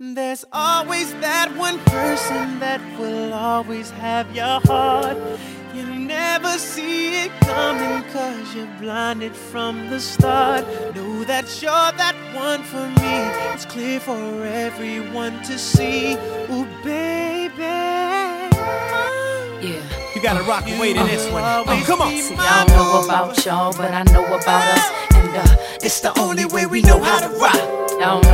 There's always that one person that will always have your heart. You never see it coming cause you're blinded from the start. Know that you're that one for me. It's clear for everyone to see. Ooh, baby. Yeah gotta rock and wait in this one. Oh, come on. See, I don't know about y'all, but I know about us. And uh, it's the only way we know how to rock. I don't know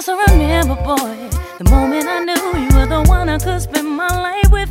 yes, I remember, boy, the moment I knew you were the one I could spend my life with.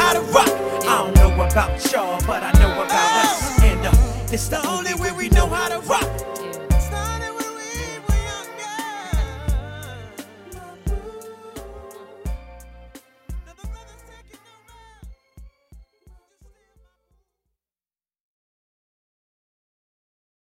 how to rock. I don't know about y'all, but I know about us. And uh, this the